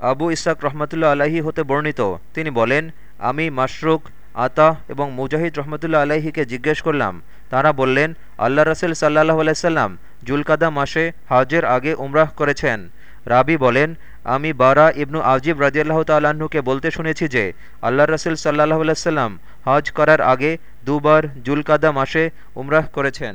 আবু ইসাক রহমতুল্লা আলাহি হতে বর্ণিত। তিনি বলেন, আমি মাশরুক, আতা এবং মুজাহিদ রহমতুল্লা আলাহিকে জিজ্ঞেস করলাম। তারা বললেন, আল্লাহ রসুল সাল্লাহ আলাইসাল্লাম জুলকাদা মাসে হাজের আগে উমরাহ করেছেন। রাবি বলেন, আমি বারা ইবনু আজিব রাজিয়াল্লাহ তাল্লাহ্নকে বলতে শুনেছি যে, আল্লাহ রসুল সাল্লাহ আলাইসাল্লাম হজ করার আগে দুবার জুলকাদা মাসে উমরাহ করেছেন।